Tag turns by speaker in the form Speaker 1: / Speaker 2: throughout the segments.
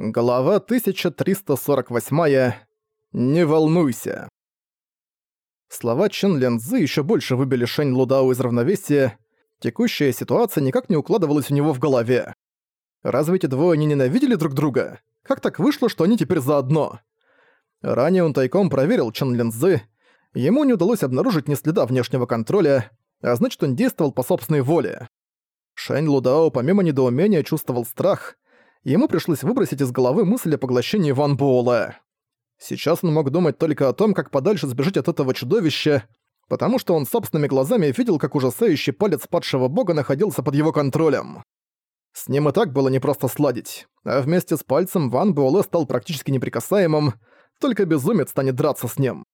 Speaker 1: Глава 1348. Не волнуйся. Слова Чен Лензы еще больше выбили Шэнь Лудао из равновесия. Текущая ситуация никак не укладывалась у него в голове. Разве эти двое не ненавидели друг друга? Как так вышло, что они теперь заодно? Ранее он тайком проверил Чен Лензы. Ему не удалось обнаружить ни следа внешнего контроля, а значит он действовал по собственной воле. Шэнь Лудао помимо недоумения чувствовал страх — ему пришлось выбросить из головы мысль о поглощении Ван Буэлэ. Сейчас он мог думать только о том, как подальше сбежать от этого чудовища, потому что он собственными глазами видел, как ужасающий палец падшего бога находился под его контролем. С ним и так было непросто сладить, а вместе с пальцем Ван Буэлэ стал практически неприкасаемым, только безумец станет драться с ним.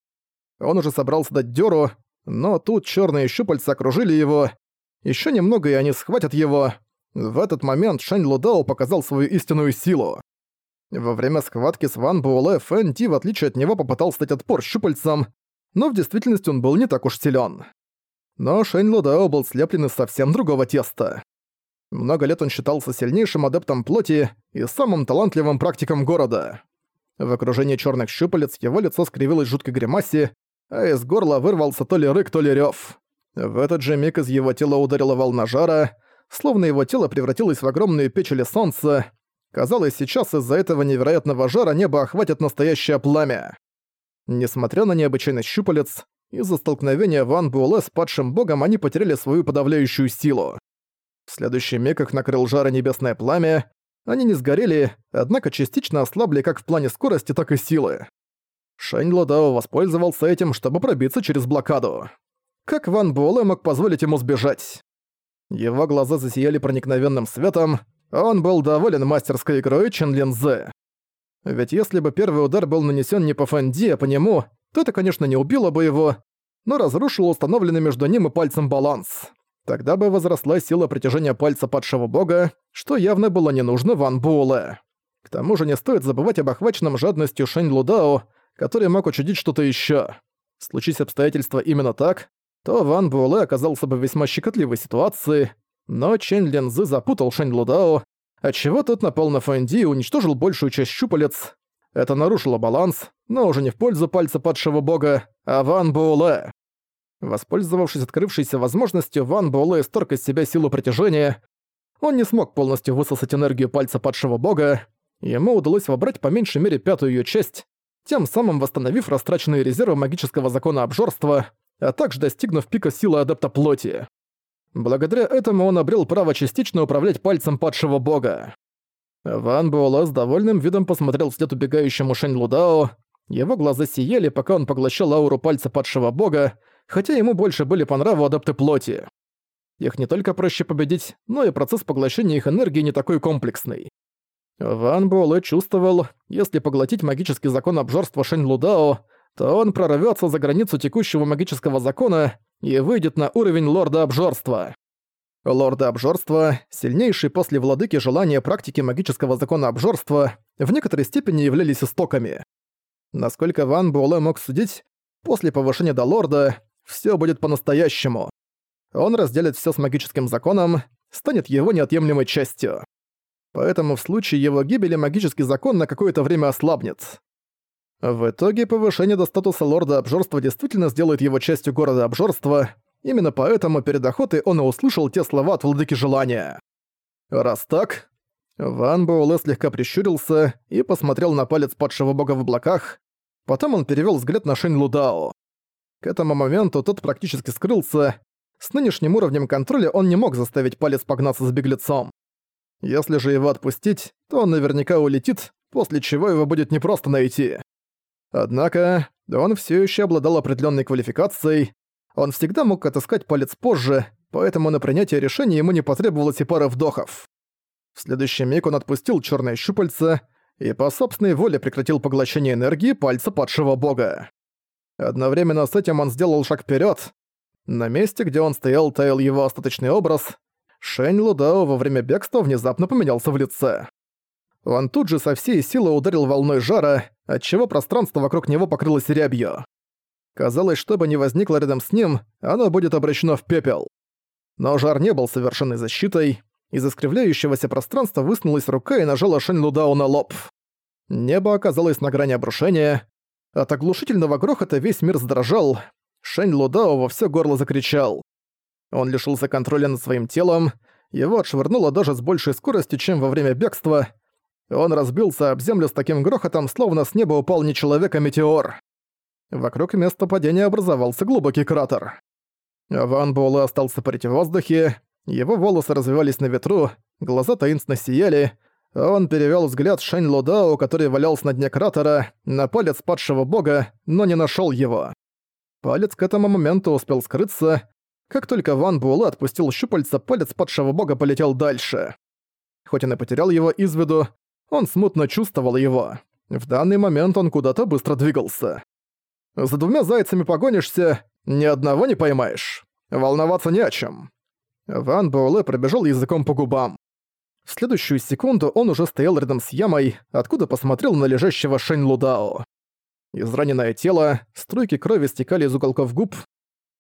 Speaker 1: Он уже собрался дать дёру, но тут черные щупальца окружили его, еще немного и они схватят его, в этот момент Шань Лудао показал свою истинную силу. Во время схватки с Ван Буэлэ Фэн Ти, в отличие от него, попытался дать отпор щупальцам, но в действительности он был не так уж силен. Но Шэнь Лудао был слеплен из совсем другого теста. Много лет он считался сильнейшим адептом плоти и самым талантливым практиком города. В окружении черных щупалец его лицо скривилось жуткой гримасе, а из горла вырвался то ли рык, то ли рёв. В этот же миг из его тела ударила волна жара, словно его тело превратилось в огромную печь или солнце. Казалось, сейчас из-за этого невероятного жара небо охватит настоящее пламя. Несмотря на необычайность щупалец, из-за столкновения Ван Буэлэ с падшим богом они потеряли свою подавляющую силу. В следующий миг их накрыл жара небесное пламя, они не сгорели, однако частично ослабли как в плане скорости, так и силы. Шэнь Ладао воспользовался этим, чтобы пробиться через блокаду. Как Ван Буэлэ мог позволить ему сбежать? Его глаза засияли проникновенным светом, он был доволен мастерской игрой Чен Линзе. Ведь если бы первый удар был нанесен не по Фэнди, а по нему, то это, конечно, не убило бы его, но разрушило установленный между ним и пальцем баланс. Тогда бы возросла сила притяжения пальца падшего бога, что явно было не нужно Ван Буэлэ. К тому же не стоит забывать об охваченном жадностью Шэнь Лудао, который мог учудить что-то ещё. Случись обстоятельства именно так, то Ван Буэлэ оказался бы в весьма щекотливой ситуации, но Чэнь Лензы запутал Шэнь Лудао, отчего тот напал на Фэнди и уничтожил большую часть щупалец. Это нарушило баланс, но уже не в пользу пальца падшего бога, а Ван Буэлэ. Воспользовавшись открывшейся возможностью, Ван Буэлэ исторг из себя силу притяжения. Он не смог полностью высосать энергию пальца падшего бога, ему удалось вобрать по меньшей мере пятую ее часть, тем самым восстановив растраченные резервы магического закона обжорства, а также достигнув пика силы адепта плоти. Благодаря этому он обрел право частично управлять пальцем падшего бога. Ван Буэлэ с довольным видом посмотрел вслед убегающему Шэнь Лудао. Его глаза сияли, пока он поглощал ауру пальца падшего бога, хотя ему больше были по нраву адепты плоти. Их не только проще победить, но и процесс поглощения их энергии не такой комплексный. Ван Буэлэ чувствовал, если поглотить магический закон обжорства Шэнь Лудао, то он прорвётся за границу текущего магического закона и выйдет на уровень лорда обжорства. Лорда обжорства, сильнейший после владыки желания практики магического закона обжорства, в некоторой степени являлись истоками. Насколько Ван Буэлэ мог судить, после повышения до лорда всё будет по-настоящему. Он разделит всё с магическим законом, станет его неотъемлемой частью. Поэтому в случае его гибели магический закон на какое-то время ослабнет. В итоге повышение до статуса лорда обжорства действительно сделает его частью города обжорства, именно поэтому перед охотой он и услышал те слова от владыки желания. Раз так... Ван Буэлэ слегка прищурился и посмотрел на палец падшего бога в облаках, потом он перевёл взгляд на Шэнь Лудао. К этому моменту тот практически скрылся, с нынешним уровнем контроля он не мог заставить палец погнаться с беглецом. Если же его отпустить, то он наверняка улетит, после чего его будет непросто найти. Однако, он все еще обладал определенной квалификацией, он всегда мог отыскать палец позже, поэтому на принятие решения ему не потребовалось и пары вдохов. В следующий миг он отпустил черное щупальце и по собственной воле прекратил поглощение энергии пальца падшего бога. Одновременно с этим он сделал шаг вперед. На месте, где он стоял, таял его остаточный образ. Шэнь Лудао во время бегства внезапно поменялся в лице. Он тут же со всей силы ударил волной жара, отчего пространство вокруг него покрылось рябью. Казалось, что бы ни возникло рядом с ним, оно будет обращено в пепел. Но жар не был совершенной защитой. Из искривляющегося пространства высунулась рука и нажала Шэнь Лудау на лоб. Небо оказалось на грани обрушения. От оглушительного грохота весь мир задрожал. Шэнь Лудао во всё горло закричал. Он лишился контроля над своим телом, его отшвырнуло даже с большей скоростью, чем во время бегства. Он разбился об землю с таким грохотом, словно с неба упал не человек, а метеор. Вокруг места падения образовался глубокий кратер. Ван Буэлэ остался парить в воздухе, его волосы развивались на ветру, глаза таинственно сияли, он перевёл взгляд Шэнь Лудао, который валялся на дне кратера, на палец падшего бога, но не нашёл его. Палец к этому моменту успел скрыться. Как только Ван Буэлэ отпустил щупальца, палец падшего бога полетел дальше. Хоть он и потерял его из виду, он смутно чувствовал его. В данный момент он куда-то быстро двигался. За двумя зайцами погонишься, ни одного не поймаешь. Волноваться не о чем. Ван Буэлэ пробежал языком по губам. В следующую секунду он уже стоял рядом с ямой, откуда посмотрел на лежащего Шэнь Лудао. Израненное тело, струйки крови стекали из уголков губ.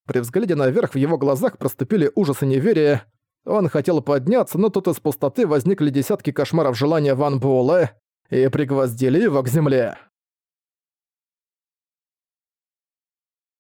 Speaker 1: При взгляде наверх в его глазах проступили ужас и неверие. Он хотел подняться, но тут из пустоты возникли десятки кошмаров желания Ван Буэлэ и пригвоздили его к земле.